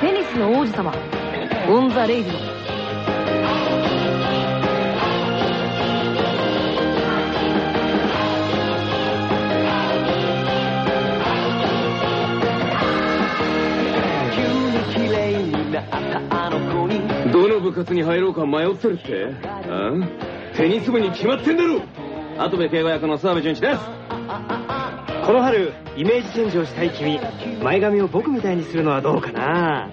テニスの王子様。オン・ザ・レイディオ。どの部活に入ろうか迷ってるって。ああ？テニス部に決まってんだろ。跡部景吾役の諏訪部純一ですこの春イメージチェンジをしたい君前髪を僕みたいにするのはどうかな。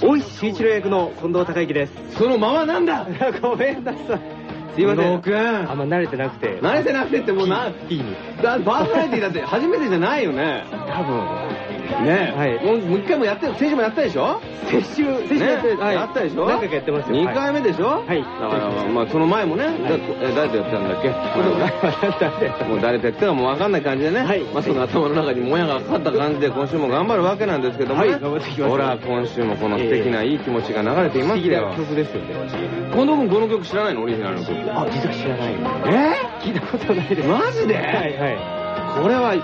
大石修一郎役の近藤孝之です。その間はなんだ？ごめんなさいすいません。君。あんま慣れてなくて。慣れてなくてってもうな P に。だパーソナリティだって初めてじゃないよね。多分。ね。え、はい。もうもう一回もやって先週もやったでしょ？先週先週やってね。やったでしょ？何回かやってますよ。2回目でしょ？はい。だからまあその前もね、だえ誰とやってたんだっけ？もう誰とやってたかもう分かんない感じでね、はい。まあその頭の中にもやがかかった感じで今週も頑張るわけなんですけどもね、はい。頑張っていきますほら今週もこの素敵ないい気持ちが流れています不思議なよ曲ですよね近藤君この曲知らないの？オリジナルの曲あ実は知らないえ？聞いたことないです。マジで？はいはい。これは、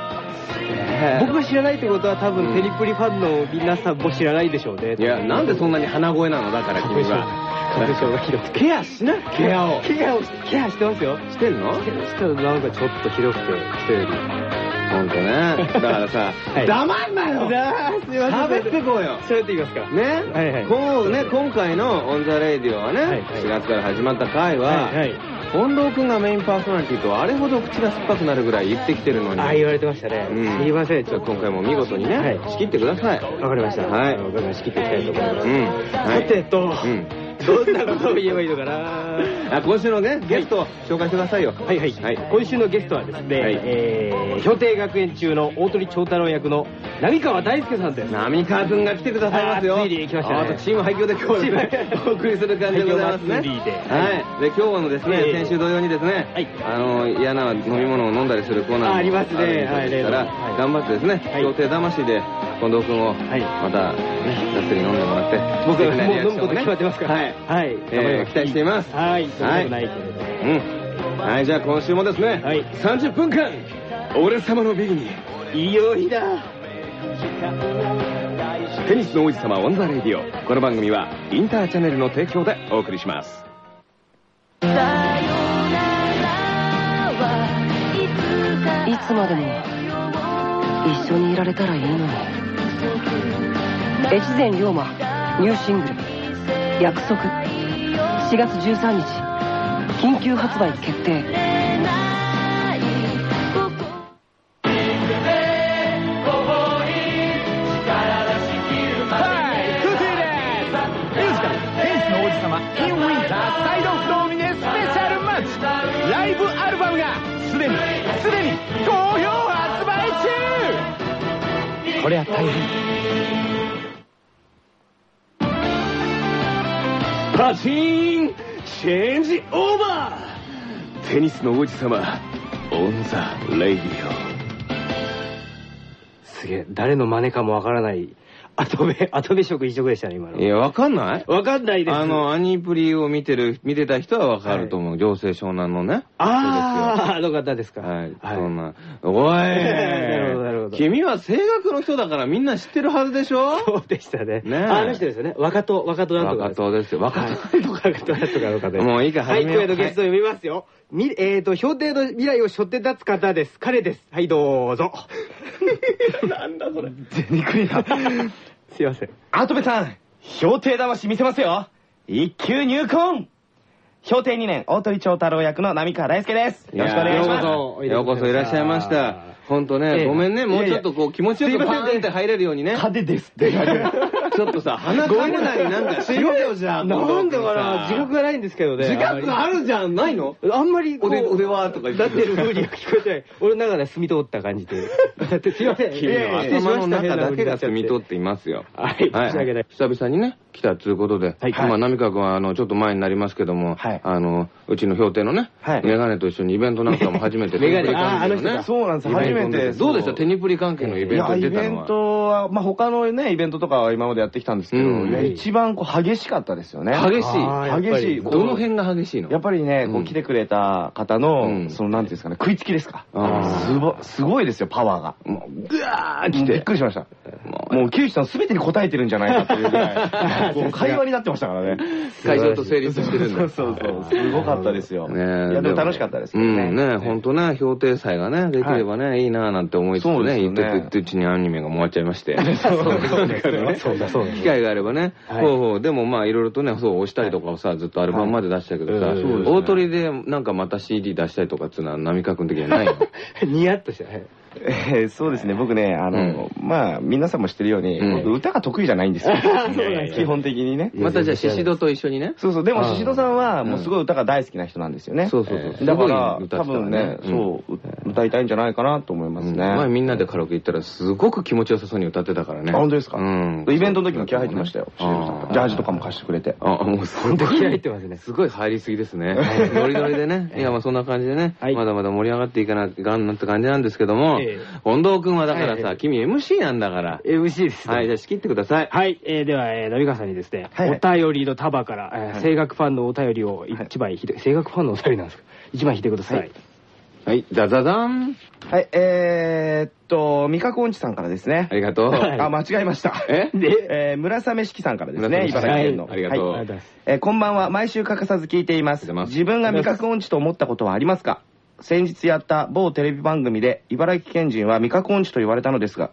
僕が知らないってことは多分テニプリファンの皆さんも知らないでしょうね。いやなんでそんなに鼻声なの？だから君は。花粉症がひどくて。ケアしな。ケアを。ケアをケアしてますよ。してんの？したらなんかちょっとひどくて人よりほんとね。だからさ、はい。黙んなよ。喋ってこうよ。喋っていきますか。ね、はいはい。こうね今回の「オン・ザ・レイディオ」はね、はいはい。4月から始まった回は、はいはい。近藤君がメインパーソナリティとあれほど口が酸っぱくなるぐらい言ってきてるのに。あ言われてましたね。うん。すいません。じゃあ今回も見事にね、はい。仕切ってください。わかりました。はい。あの我慢しきっていきたいと思いますうん。さてと。うんどんなことを言えばいいのかな。あ今週のねゲストを紹介してくださいよ。はいはい、はい。今週のゲストはですね、はい。えー、氷定学園中の大鳥長太郎役の浪川大輔さんです。浪川君が来てくださいますよ。ついに来ましたね。あとチーム廃墟で今日 お送りする感じでございますね。廃墟祭りで。はい。で今日のですね、ええ先週同様にですね、はい。あの嫌な飲み物を飲んだりするコーナーもあありますね。あるみたいから、頑張ってですねはい。氷帝魂で近藤君をはい。またねがっつり飲んでもらって僕もう飲むこと決まってますから。はい。はい、えー期待しています。はい。そんなことないけれども、うん。はいじゃあ今週もですね、はい。30分間俺様の美技に酔いな。テニスの王子様オンザレイディオ。この番組はインターチャネルの提供でお送りします。いつまでも一緒にいられたらいいのに。越前龍馬ニューシングル「約束」4月13日緊急発売決定。これは大変。パチーンチェンジオーバー。テニスの王子様オンザレイディすげえ誰の真似かもわからない後部 後部色一色でしたね今のオいやわかんない？わかんないですあのアニプリを見てる見てた人はわかると思う行政湘南のねあああの方ですかはい、はいそんな。おい なるほどなるほど君は声楽の人だからみんな知ってるはずでしょ？そうでしたね。ねえあの人ですよね。若戸、若戸なんとか若党ですよ。若はい党とか。若戸なんとかの方。もういいからはい、始めよう今夜のゲストを読みますよ。み、えーと、氷定の未来を背負って立つ方です。彼です。はい、どうぞ。なんだそれ。びっくりだすいません。跡部さん氷定魂見せますよ。一級入魂。氷定2年大鳥長太郎役の浪川大輔です。よろしくお願いします。ようこそ、ようこそいらっしゃいました。ほんとね、ええごめんね、もうちょっといこう気持ちよくパーンって入れるようにね。派手ですってちょっとさ、鼻かむなりなんかしろよじゃあ。なんだかな、自覚がないんですけどね。自覚あるじゃん、ないの？あんまりこう、腕腕はとか言ってなってる風には聞こえてない。俺の中では澄み通った感じで。だってすい ません。君の頭の中だけが澄み通っていますよ。はい申し訳ない久々にね、来たっつうことで、はい。まあ、浪川君は、あの、ちょっと前になりますけども、はい。あの、うちの氷定のね、はい。メガネと一緒にイベントなんかも初めて、メガネああの人かそうなんです。初めてどうでした？テニプリ関係のイベントにいや、イベン出たのは。トは、まあ、他のね、イベントとかは今までやってきたんですけど、一番こう激しかったですよね。激しい。激しい。どの辺が激しいの？やっぱりね、こううん来てくれた方の、うん。その、なんていうんですかね、食いつきですか。すご、すごいですよ、パワーが。もう、ぐわー来て。びっく、りしました。ももう、木内さんすべてに答えてるんじゃないかっていうぐらい、もう会話になってましたからね。会場と成立してるんだ。そうそうそう、すごかったですよ。ねいや、でも楽しかったですね。うん、ね、ほんとね、評定祭がね、できればね、いいなぁなんて思いつつね、言ってて、うちにアニメがもう終わっちゃいまして。そうだそうだ。機会があればね、はいほうほう、でもまあいろいろとね、そう、押したりとかをさ、ずっとアルバムまで出したけどさ、大鳥でなんかまた CD 出したりとかっていうのは、波川君的にはないの？ニヤッとした。はいえーそうですね、僕ね、あの、まあ、皆さんも知ってるように、うん。僕歌が得意じゃないんですよ。基本的にね。またじゃあ、シシドと一緒にね。そうそう、でも、シシドさんは、もうすごい歌が大好きな人なんですよね。そうそうそう。だから、多分ね、うん。そう、う歌いたいんじゃないかなと思いますね。前みんなでカラオケ行ったらすごく気持ちよさそうに歌ってたからね。あ本当ですか？うん。イベントの時も気合入ってましたよ。ジャージとかも貸してくれて。あ、もうす本当気合ごい入ってますね。すごい入りすぎですね。ノリノリでね。いや、まあそんな感じでね、はいまだまだ盛り上がっていかなきゃなって感じなんですけどもええ、近藤君はだからさ、はいはい君 MC なんだから。MC ですね。はい、じゃあ仕切ってください。はい、えーでは、えー、波川さんにですね、はいはいお便りの束から、えー声楽ファンのお便りを一枚引いて、声楽ファンのお便りなんですか？一枚引いてください。はいはい、ザザザン。はい、えーっと、味覚音痴さんからですねあ。りがとう。はいあ、間違えました。え？で、えー、村雨式さんからですね、茨城県の。はいありがとうはい。えーこんばんは。毎週欠かさず聞いています自分が味覚音痴と思ったことはありますか？先日やった某テレビ番組で、茨城県人は味覚音痴と言われたのですが、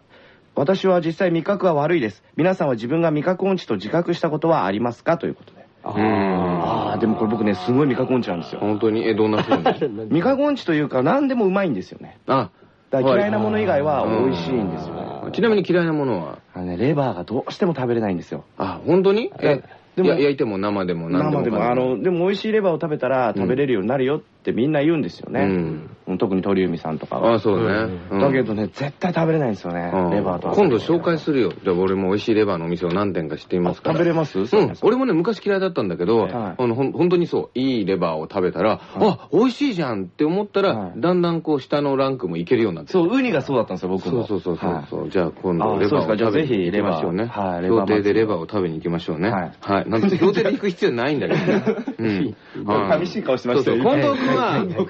私は実際味覚は悪いです。皆さんは自分が味覚音痴と自覚したことはありますか？ということで。ああー、でもこれ僕ね、すごい味覚音痴なんですよ。本当に、え、どんな風にー味覚音痴というか、何でもうまいんですよね。あ、だから嫌いなもの以外ははい美味しいんですよね。ちなみに嫌いなものは？あのね、レバーがどうしても食べれないんですよ。あ、本当に？え、でもや焼いても生でも何でも生でも、あの、でも美味しいレバーを食べたら食べれるようになるよってみんな言うんですよね。うん特に鳥海さんとかは。あ、そうね。うんうんだけどね、絶対食べれないんですよね、うんレバーとか。今度紹介するよ。じゃあ俺も美味しいレバーのお店を何店か知っていますから。食べれます？うん。俺もね、昔嫌いだったんだけど、はいあのほん本当にそう、いいレバーを食べたら、あ、美味しいじゃんって思ったら、はいだんだんこう下のランクもいけるようになってそう、ウニがそうだったんですよ、僕も。そうそうそうそうはい。じゃあ今度あレバーを食べに行きぜひレバーましょうね。はいレバー協定でレバーを食べに行きましょうね。はいはい。なんて協定で行く必要ないんだけどね。うん。はい寂しい顔してましたよそうそう近藤君は、はい近藤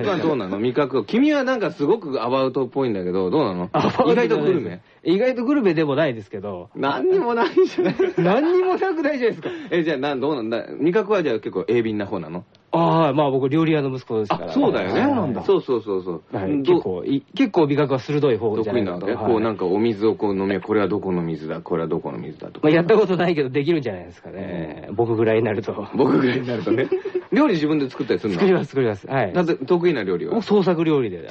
君はどうなの？味覚君はなんかすごくアバウトっぽいんだけど、どうなの？意外とグルメ？意外とグルメでもないですけど、何にもないじゃない。何にもなくないじゃないですか。え、じゃあ、なん、どうなんだ？味覚はじゃあ結構鋭敏な方なの？ああ、まあ僕料理屋の息子ですから。あ、そうだよね。そうなんだそうそうそうそう。はい、ど結構い、結構美学は鋭い方じゃ得意ないかと。はいけこうなんかお水をこう飲み、これはどこの水だ、これはどこの水だとか。まあやったことないけどできるんじゃないですかね。僕ぐらいになると。僕ぐらいになるとね。料理自分で作ったりするの？作ります、作ります。はい。なぜ、得意な料理は？僕創作料理で。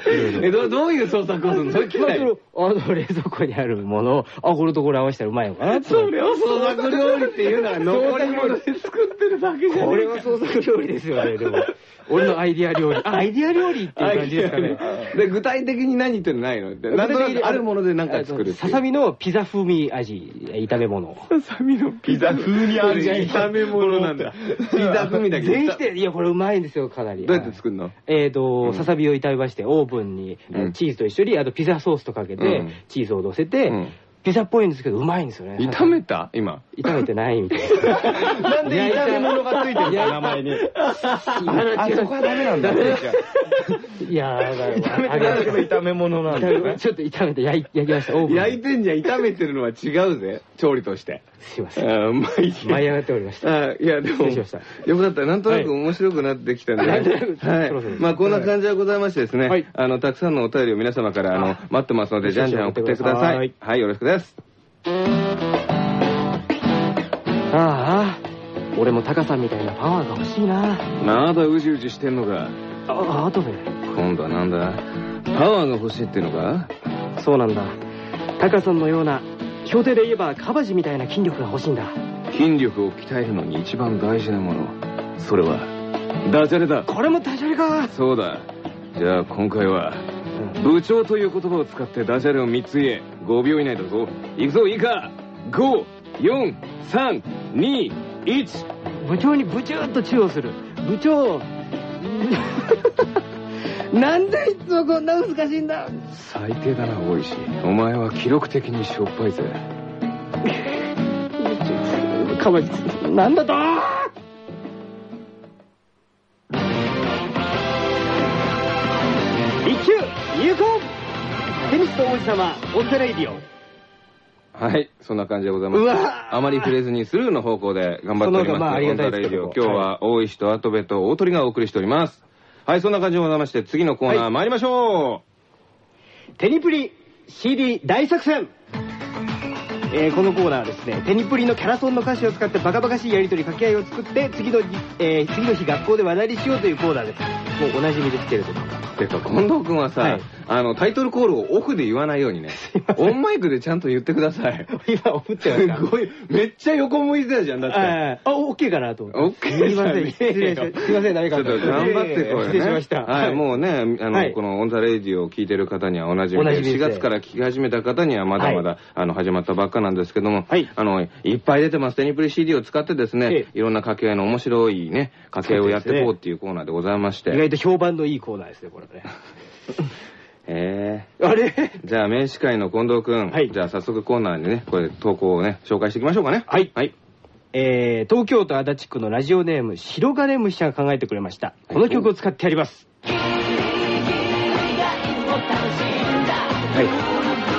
え、どどういう創作をするの？それ聞きたい。あの冷蔵庫にあるものを、あ、これとこれ合わせたらうまいのかな。それを創作料理っていうのは残り物で作ってるだけじゃこねれは創作料理ですよね、でも。俺のアイディア料理。あ、アイディア料理っていう感じですかね。で、具体的に何ってないの？って。なんとなくあるもので何か作る。ささみのピザ風味味、炒め物。ささみのピザ風にある 炒め物なんだ。ピザ風味だけど。全否定、いや、これうまいんですよ、かなり。どうやって作るの？えっと、ささみを炒めまして、オーブンにうんチーズと一緒に、あとピザソースとかけてうん、チーズを乗せてうん、ピザっぽいんですけど、うまいんですよね。炒めた？今。炒めてないみたいな。なんで炒め物がついてるんですか、名前に。あ、そこはダメなんだ。いやー、だ炒めてないだけど炒め物なんだ。ちょっと炒めて焼きました。焼いてんじゃん、炒めてるのは違うぜ。調理として。すいません。あーまあいい舞い上がっておりました。あいや、でも、よかった。なんとなく面白くなってきたんで、はい。まあ、こんな感じでございましてですね、はいあの、たくさんのお便りを皆様から、あの、待ってますので、じゃんじゃん送ってください。はいはい、よろしくです。ああ、俺もタカさんみたいなパワーが欲しいな。まだうじうじしてんのか。あ、あとで。今度はなんだパワーが欲しいってのか？そうなんだ。タカさんのような、標定で言えばカバジみたいな筋力が欲しいんだ。筋力を鍛えるのに一番大事なもの。それは、ダジャレだ。これもダジャレか。そうだ。じゃあ今回は、部長という言葉を使ってダジャレを3つ言え。5秒以内だぞ。いくぞ、いいか !5、4、3、2、1。部長にブチューっとチューをする。部長。なんでいつもこんな難しいんだ？最低だな、大石。お前は記録的にしょっぱいぜ。カバジ、なんだと？テニスの王子様オンザレイディオはい、そんな感じでございます。うわあまり触れずにスルーの方向で頑張っております。まあありがたいです今日は大石と跡部と大鳥がお送りしております。はい、そんな感じでございまして、次のコーナー参りましょテニプリ CD 大作戦えーこのコーナーはですね、テニプリのキャラソンの歌詞を使ってバカバカしいやりとり掛け合いを作って、次の日、えー次の日学校で話題にしようというコーナーです。もうおなじみですけれども。う。てか、近藤くんはさ、はいあの、タイトルコールをオフで言わないようにね。オンマイクでちゃんと言ってください。今、送ってますごい、めっちゃ横向いてたじゃん、だって。ああ、オッケーかなと思って。オッケーすいません、失礼し。すいません、ダメちょっと頑張ってこれね。失礼しました。はい、もうね、あの、はいこのオンザレイディオを聞いてる方にはおなじみで、4おなじみです月から聞き始めた方にはまだまだ、はあの、始まったばっかなんですけども、はいあの、いっぱい出てます。テニプリ CD を使ってですね、ええいろんな掛け合いの面白いね、掛け合いをやっていこうっていうコーナーでございまして。意外と評判のいいコーナーですね、これね。え あれ？ー、じゃあ、名司会の近藤くん、はいじゃあ早速コーナーにね、これ投稿をね、紹介していきましょうかね。はいはい。えー、東京都足立区のラジオネーム、白金虫ちゃんが考えてくれました。この曲を使ってやります。はい。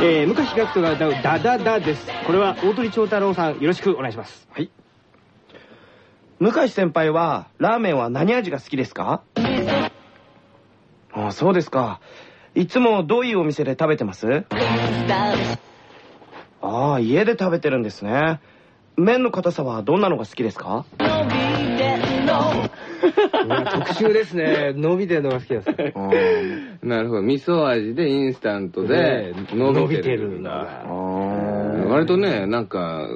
えー、昔学徒が歌うダダダです。これは大鳥長太郎さん、よろしくお願いします。はい。向井先輩は、ラーメンは何味が好きですか？ああ、そうですか。いつもどういうお店で食べてます？ああ、家で食べてるんですね。麺の硬さはどんなのが好きですか？特集ですね。伸びてるのが好きです。あなるほど。味噌味でインスタントで伸びてるんだ。あ割とね、なんか、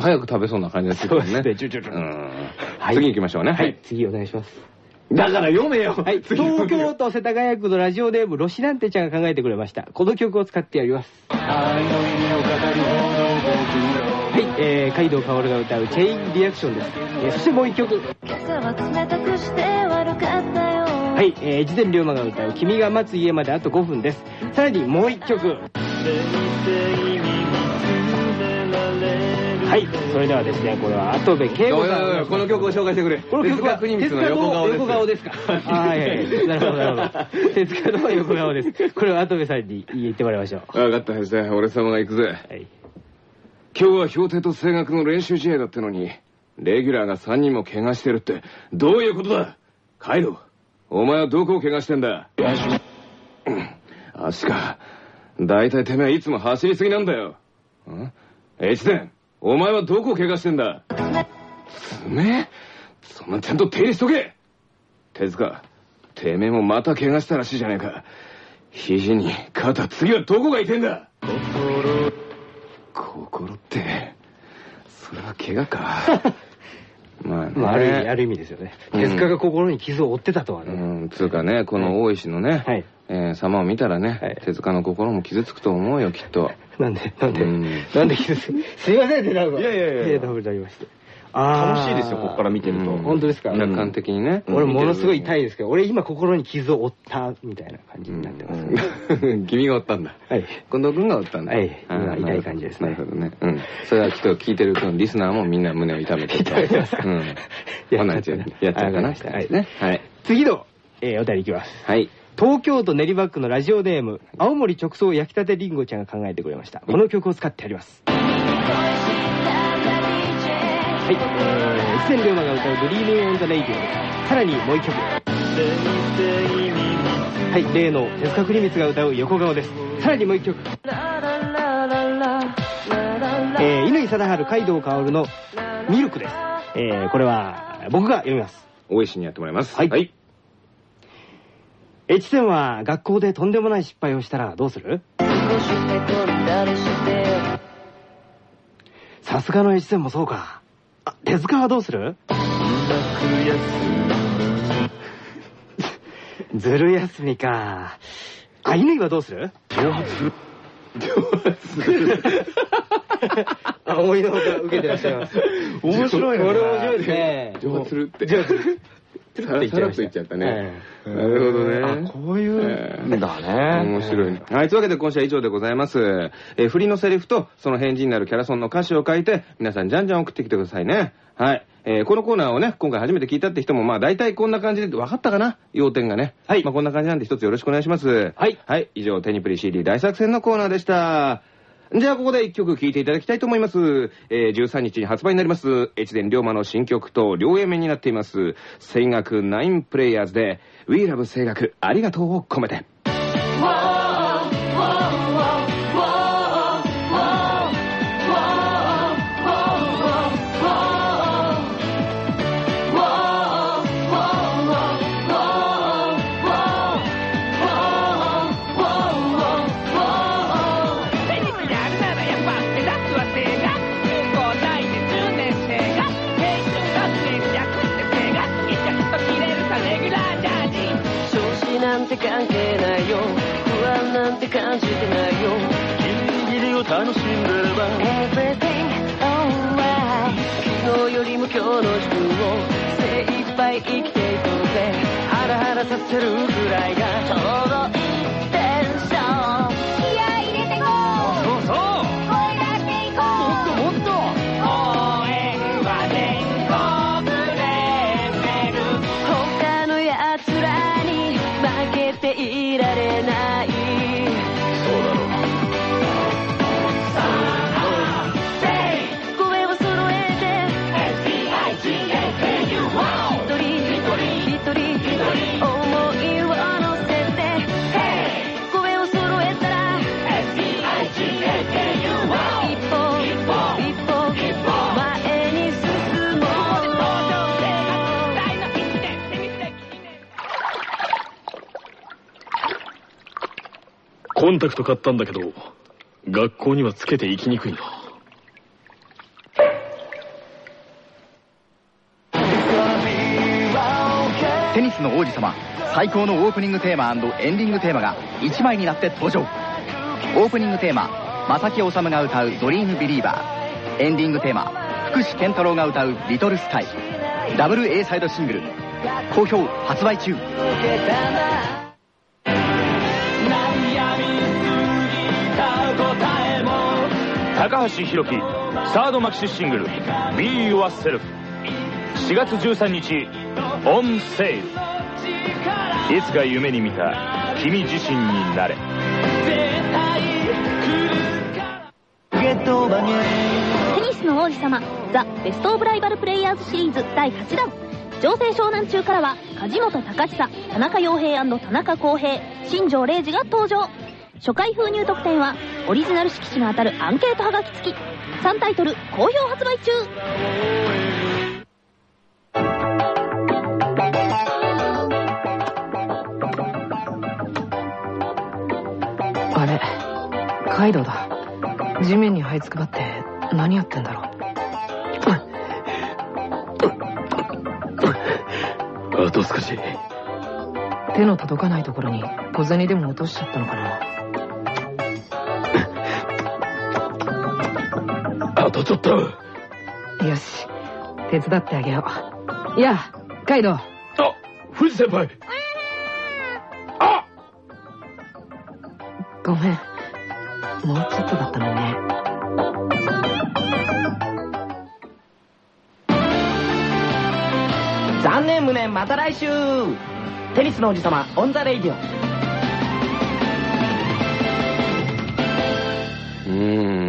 早く食べそうな感じがするよね。そうですねちょちょちょうんはい次行きましょうね。はい、次お願いします。だから読めよはい、東京都世田谷区のラジオネーム、ロシナンテちゃんが考えてくれました。この曲を使ってやります。はい、えー、カイドウ薫が歌うチェインリアクションです。えーそしてもう一曲。今朝は冷たくして悪かったよはい、えー、越前龍馬が歌う君が待つ家まであと5分です。さらにもう一曲。はい、それではですね、これは後部圭吾さんおいおいおいこの曲を紹介してくれ。この曲は国光の横顔です。横顔ですか？あはいはいはい。なるほど、なるほど。手塚の横顔です。これは後部さんに言ってもらいましょう。分かったですね。俺様が行くぜ。はい。今日は標定と声楽の練習試合だったのに、レギュラーが3人も怪我してるって、どういうことだ？カイドウ、お前はどこを怪我してんだ？うん。足か。だいたいてめえいつも走りすぎなんだよ。ん？越前、お前はどこを怪我してんだ？爪？そんなちゃんと手入れしとけ。手塚、てめえもまた怪我したらしいじゃねえか。肘に肩、次はどこが痛いんだ？心って、それは怪我か。まあね。まあ、ある意味、ある意味ですよね。うん手塚が心に傷を負ってたとはね。うん、つうかね、この大石のね、はいえー様を見たらね、はい手塚の心も傷つくと思うよ、きっと。なんで、なんで、うんなんで傷つすいませんね、なんか。いやいやいやいやダブルになりまして。あー楽しいですよ、ここから見てると。うん本当ですか？客観的にね。俺ものすごい痛いですけど、俺今心に傷を負ったみたいな感じになってます。うん君がおったんだ。はい。近藤君がおったんだ。はい痛い感じですねなるほどね。うん。それはきっと聞いてるリスナーもみんな胸を痛めてると。痛めてますかうん。こんなんやっちゃうやっちゃうかな。はい。次の、えーお便りいきます。はい。東京都練馬区のラジオネーム、青森直送焼きたてりんごちゃんが考えてくれました。この曲を使ってやります。はい。えー、越前リョーマが歌うドリーミングオンザレイディオ。さらにもう一曲。はい。例の手塚国光が歌う横顔です。さらにもう一曲。えー、乾貞治、カイドウ薫のミルクです。えー、これは僕が読みます。大石にやってもらいます。はいはい。越前は学校でとんでもない失敗をしたらどうする？さすがの越前もそうか。あ、手塚はどうする？ずる休みか。あ、乾はどうする？あ、思いのほか受けてらっしゃいます。面白いねこれ面白いですね。蒸発するって。蒸発さらさらっと言っちゃったね。なるほどね。あ、こういうんだね。面白いね。はい、というわけで今週は以上でございます。えー振りのセリフとその返事になるキャラソンの歌詞を書いて、皆さんじゃんじゃん送ってきてくださいね。はい。えーこのコーナーをね、今回初めて聞いたって人も、まあ大体こんな感じで分かったかな？要点がね。はいまあこんな感じなんで一つよろしくお願いします。はいはい、以上、テニプリ CD 大作戦のコーナーでした。じゃあここで一曲聴いていただきたいと思います。えー、13日に発売になります、越前龍馬の新曲と両 A 面になっています、声楽9プレイヤーズで、We Love 声楽ありがとうを込めて。ラハラさせるぐらいがコンタクト買ったんだけど、学校にはつけて行きにくいな。テニスの王子様最高のオープニングテーマエンディングテーマが1枚になって登場。オープニングテーマ正木治が歌う「ドリームビリーバー」エンディングテーマ福士健太郎が歌う「リトルスカイ」ダブル A サイドシングル好評発売中。高橋宏樹サードマキシシングル「Be Yourself」4月13日オンセールいつか夢に見た君自身になれ。テニスの王子様ザ・ベスト・オブ・ライバル・プレイヤーズシリーズ第8弾。情勢湘南中からは梶本隆久田中洋平田中康平新庄礼二が登場。初回封入特典はオリジナル色紙が当たるアンケートはがき付き。3タイトル好評発売中。あれカイドウだ。地面に這いつくばって何やってんだろう。あと少し。手の届かないところに小銭でも落としちゃったのかなあとちょっと。よし。手伝ってあげよう。いやカイドウ。あ、藤先輩。あ！ごめん。もうちょっとだったのにね。残念無念また来週。テニスの王子様オンザレイディオ。うーん、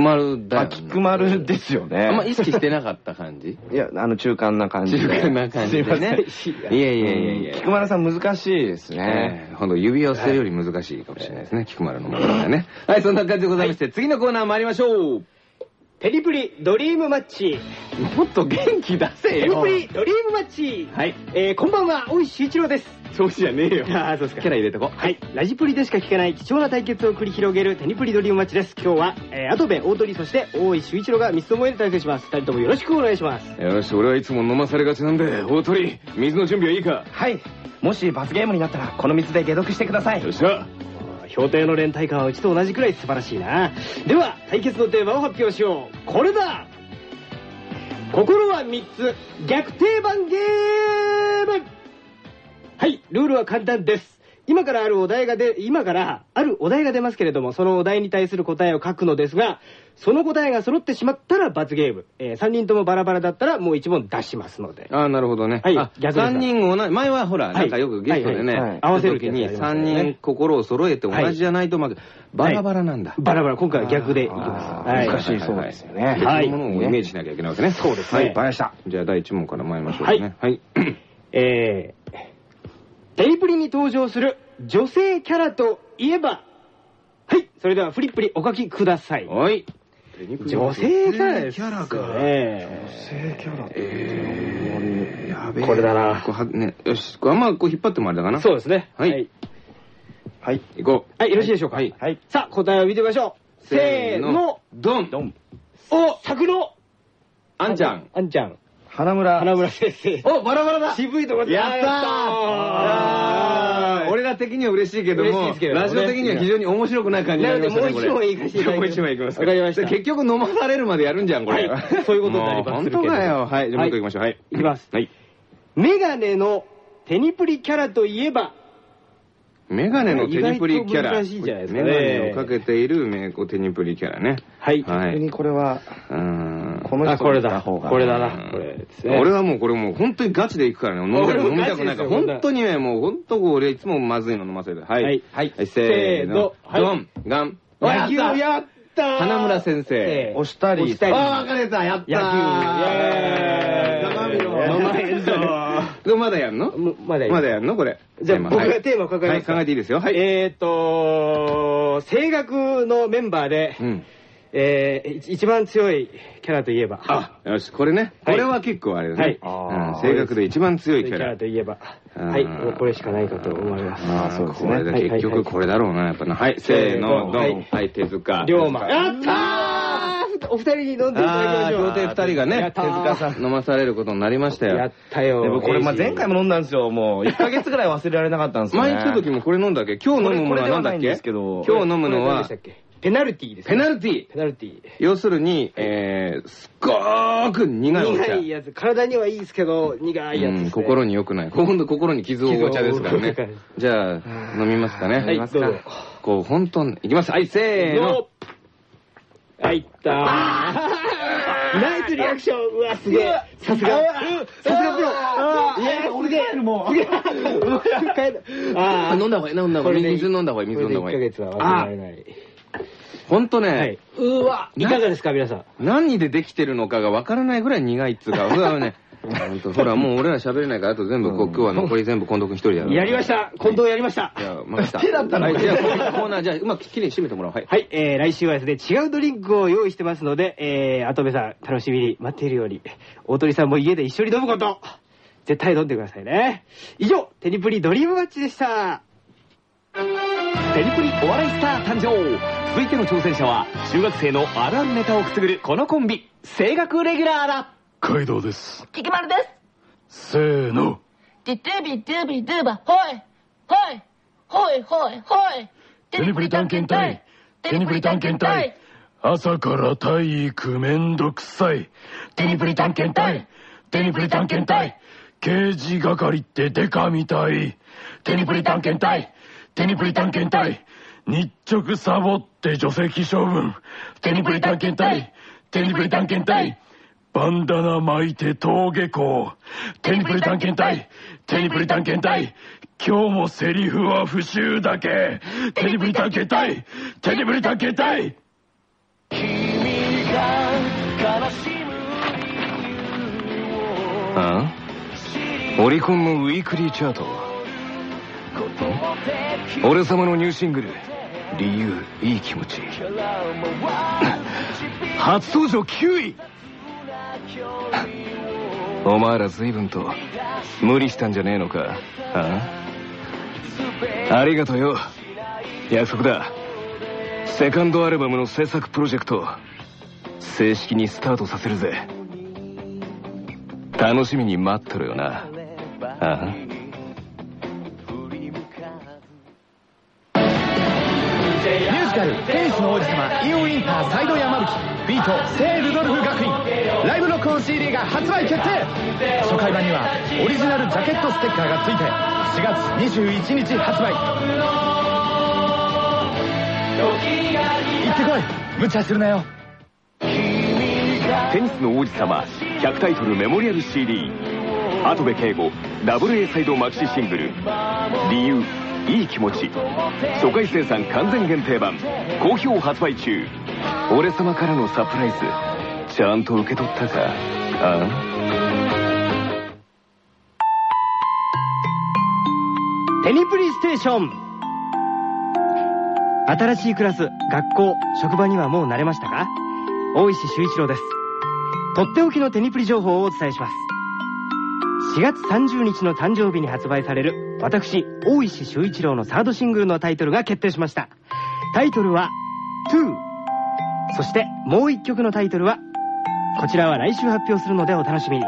丸だよ、あ、キック丸ですよね。あんま意識してなかった感じ？いや、あの、中間な感じで。中間な感じでねすいませんいやいやいやいやキック丸さん難しいですね。ねほんと指輪を捨てるより難しいかもしれないですね、菊丸のものがね。はい、そんな感じでございまして、次のコーナー参りましょう。テニプリドリームマッチもっと元気出せテニプリドリームマッチはい。えー、こんばんは大石修一郎です調子じゃねえよ。ああそうですかキャラ入れてこ。はい。ラジプリでしか聞けない貴重な対決を繰り広げるテニプリドリームマッチです。今日は、えー、アドベ、大鳥、そして大石修一郎が三つどもえで対戦します。二人ともよろしくお願いします。よし、俺はいつも飲まされがちなんで、大鳥、水の準備はいいか？はい。もし罰ゲームになったら、この水で解毒してくださいよ。っしゃ。氷定の連帯感はうちと同じくらい素晴らしいな。では、対決のテーマを発表しよう。これだ心は3つ、逆定番ゲームはい、ルールは簡単です。今からあるお題がで、今からあるお題が出ますけれども、そのお題に対する答えを書くのですが、その答えが揃ってしまったら罰ゲーム。えー、3人ともバラバラだったらもう1問出しますので。ああ、なるほどね。はいあ、逆です3人同じ、前はほら、はいなんかよくゲストでね、はいはいはい合わせる時にやつあり3ますよね人心を揃えて同じじゃないとまず、バラバラなんだ。バラバラ、今回は逆でいきます。はい難しいそうですよね。別のものをイメージしなきゃいけないわけね。そうですねはい、バラした。じゃあ第1問から参りましょうかね。はい。えー、テリプリに登場する女性キャラといえば、はい、それではフリップにお書きください。はい。女性キャラですよね。女性キャラえー、やべえ。これだなこうはね、よし、あんまこう引っ張ってもあれだかな。そうですね。はい。はい。行こう。はい、よろしいでしょうか？はい。はい。さあ、答えを見てみましょう。せーの、ドンドン。お、作の、あんちゃん。あんちゃん。花村。花村先生。お、バラバラだ渋いところやったー俺ら的には嬉しいけどもラジオ的には非常に面白くない感じになりましたね、もう一問いかせていただきますもう一問いきます。わかりました結局飲まされるまでやるんじゃん、これ。はいそういうことになります本当かよ。はい、じゃあもう一個行きましょう。はい。いきますはい。メガネのテニプリキャラといえば、メガネのテニプリキャラ。意外と難しいんじゃないですかねメガネをかけているメコテニプリキャラね。はい。はい。逆にこれは、うーん。あ、この人これだ。これだな。これですね。俺はもうこれもう本当にガチで行くからね。飲みたく飲みたくないから。本当にね、もう本当こう俺いつもまずいの飲ませる。はい。はいはい。せせーのドン、ガン。野球やったー花村先生。押したり。押したりあー、分かれた。やったー。野球イエーイ中身の。飲まへんぞこれまだやんの？もまだいいまだやんの？これ。じゃあ僕がはいテーマを抱えますかはい、考えていいですよ。はい。えーっと、声楽のメンバーで、うん。えー、一一番強いキャラといえば。あ、よし、これね。これは結構あれだね。はいうん。性格で一番強いキャラキャラ。といえば。うんはい、もうこれしかないかと思います。ああ、そうですね。結局これだろうな、やっぱな。はい、せーの、ドはいン。はい、手塚。龍馬。ややったーお二人に飲んでいただきましょう。二人がね、手塚さん飲まされることになりましたやよっ。たよ。でもこれ、まあ前回も飲んだんですよ。もう、1ヶ月ぐらい忘れられなかったんですよ、ね。前来た時もこれ飲んだっけ？今日飲むものは何だっけ？今日飲むのはこれ何でした、っけ？ペナルティーですね。ペナルティー。ペナルティー。要するに、えー、すっごーく苦いお茶。苦いやつ。体にはいいですけど、苦いやつねうん、心に良くない。今度心に傷を負うお茶ですからね。じゃあ、飲みますかね。はい飲みますかこう、本当に、いきます。はい、せーの。はい、いったー。ナイスリアクションうわ、すげえ。さすが。さすがプロ。いや、すげえ。も う。ああ飲んだ方がいい、飲んだ方がいい。水飲んだ方がいい、水飲んだ方がいい。1ヶ月は忘れられない。ほんとはねい、。うわ、いかがですか、皆さん？何でできてるのかがわからないぐらい苦いっつうか、うわね、ほんとほら、もう俺ら喋れないから、あと全部、こう、今日は残り全部近藤君一人でやる。やりました。近藤やりました。じゃあ、任せた。手だったのじゃあ、コーナー、じゃあ、うまくきれいに締めてもらおう。はい。はい、えー、来週はですね、違うドリンクを用意してますので、えー、跡部さん、楽しみに待っているように、大鳥さんも家で一緒に飲むこと、絶対飲んでくださいね。以上、テニプリドリームマッチでした。テニプリお笑いスター誕生続いての挑戦者は中学生のあるあるネタをくすぐるこのコンビ声楽レギュラーだカイドウです。キキマルです。せーの。ディドゥビドゥビドゥバ、ほい、ほい、ほいほいほい。テニプリ探検隊。テニプリ探検隊。朝から体育めんどくさい。テニプリ探検隊。テニプリ探検隊。刑事係ってデカみたい。テニプリ探検隊。テニプリ探検隊。日直サボって除籍処分。テニプリ探検隊。テニプリ探検隊。バンダナ巻いて登下校。テニプリ探検隊。テニプリ探検隊。今日もセリフは不習だけ。テニプリ探検隊。テニプリ探検隊。あ？あオリコンのウィークリーチャート俺様のニューシングル「理由いい気持ち」初登場9位 お前ら随分と無理したんじゃねえのか。あ？あありがとうよ。約束だ。セカンドアルバムの制作プロジェクト正式にスタートさせるぜ。楽しみに待っとるよな。ああ？ジカル「テニスの王子様イオンウィンターサイド山吹」ビート聖ルドルフ学院ライブ録音 CD が発売決定。初回版にはオリジナルジャケットステッカーが付いて4月21日発売。行ってこい無茶するなよ。テニスの王子様100タイトルメモリアル CD 跡部圭吾ダブル A サイドマキシシングル。理由いい気持ち。初回生産完全限定版。好評発売中。俺様からのサプライズ。ちゃんと受け取ったか？あ？テニプリステーション。新しいクラス、学校、職場にはもう慣れましたか？大石修一郎です。とっておきのテニプリ情報をお伝えします。4月30日の誕生日に発売される、私、大石修一郎のサードシングルのタイトルが決定しました。タイトルは、2。そして、もう一曲のタイトルは、こちらは来週発表するのでお楽しみに。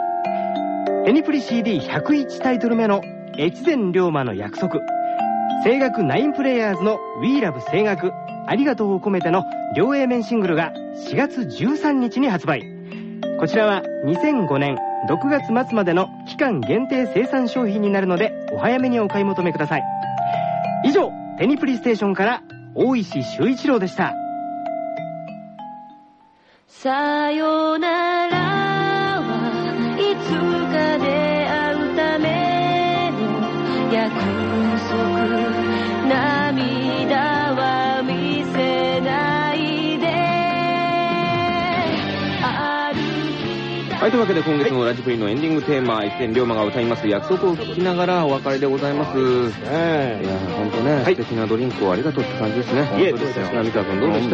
テニプリ CD101 タイトル目の、越前龍馬の約束。声楽9プレイヤーズの We Love 声楽ありがとうを込めての両 A 面シングルが4月13日に発売。こちらは2005年6月末までの期間限定生産商品になるのでお早めにお買い求めください。以上、テニプリステーションから大石修一郎でした。さよならはいつか出会うための約束はい、というわけで今月のラジプリのエンディングテーマ、一点龍馬が歌います約束を聞きながらお別れでございます。いや、ほんとね、素敵なドリンクをありがとうって感じですね。いえ本当ですよ。浪川君どうでし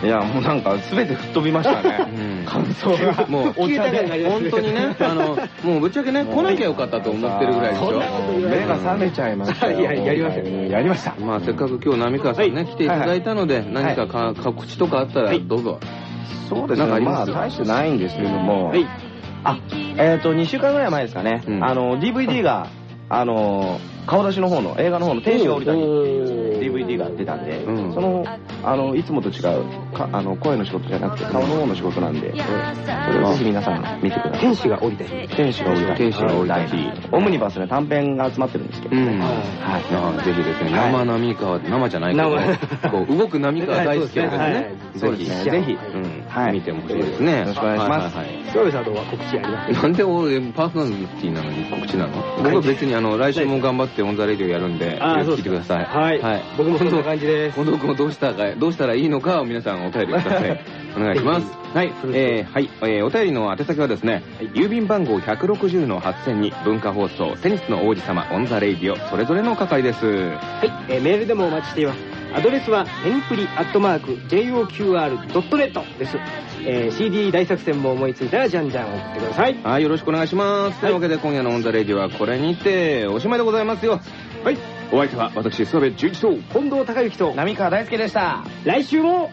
た？いや、もうなんか全て吹っ飛びましたね。感想が。もう、お茶で。本当にね、あの、もうぶっちゃけね、来なきゃよかったと思ってるぐらいでしょ。目が覚めちゃいましたよ。いややりましたよやりました。まあ、せっかく今日浪川さんね、来ていただいたので、何かか告知とかあったらどうぞ。そうですね。ありまあ、大してないんですけれども。はいあ、えっと、2週間ぐらい前ですかね。うんあの、DVD が、あの、顔出しの方の、映画の方の天使が降りたに DVD が出たんで、うん。その、あの、いつもと違う、かあの、声の仕事じゃなくて顔の方の仕事なんで、それをぜひ皆さん見てください。天使が降りた日。天使が降りた天使が降りた日。オムニバスね、短編が集まってるんですけど、うん。はい。ぜひですね、はい。生浪川、生じゃないけど、こう動く浪川大好きなのではい。ね、ぜひ、ぜひ、うんはい見てほしいですね。よろしくお願いします。はいはいはい。諏訪部さんとは告知ありますなんで俺パーソナリティなのに告知なの？僕は別にあの、来週も頑張ってオンザレイディオやるんで、聞いてください。はい僕もそんな感じです近藤君をどうしたか、どうしたらいいのかを皆さんお便りください。お願いします。はい、えー、はい、えー、お便りの宛先はですね、郵便番号160の8000に文化放送、テニスの王子様、オンザレイディオ、それぞれの係です。はい、えーメールでもお待ちしています。アドレスは、テニプリアットマーク、JOQR.net です。えー CD 大作戦も思いついたら、じゃんじゃん送ってください。はい、よろしくお願いします。というわけで今夜のオンザレイディオはこれにておしまいでございますよ。はい、お相手は私、諏訪部純一と、近藤孝之と、浪川大輔でした。来週も、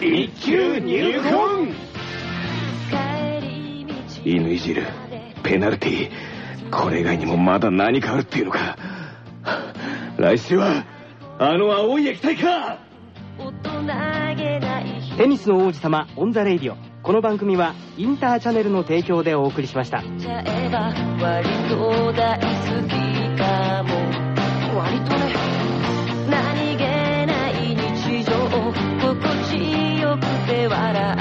一級入魂犬いじる、ペナルティこれ以外にもまだ何かあるっていうのか。来週は、あの青い液体かテニスの王子様、オンザレイディオ。この番組は、インターチャネルの提供でお送りしました。ちゃえば割と大好きかも割とね何気ない日常心地よくて笑う